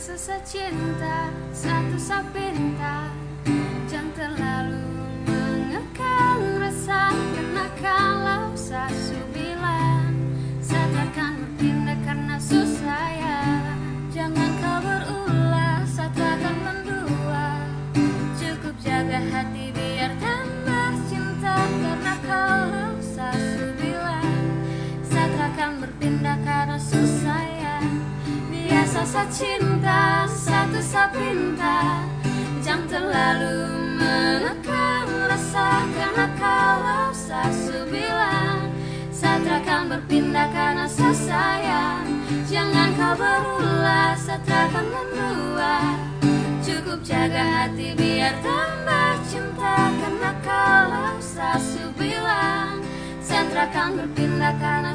Biasa cinta satu sapinta Jangan terlalu mengekang rasa. Karena kalau sasu bilang Saya takkan berpindah karena susah ya Jangan kau berulah Saya takkan mendua Cukup jaga hati biar tambah cinta. Karena kalau sasu bilang Saya takkan berpindah karena susah ya Saya cinta Satu saya pinta Jangan terlalu menekan rasa Karena kalau saya bilang Saya takkan berpindah karena saya sayang. Jangan kau berulah Saya takkan mendua Cukup jaga hati biar tambah cinta Karena kalau saya bilang Saya takkan berpindah karena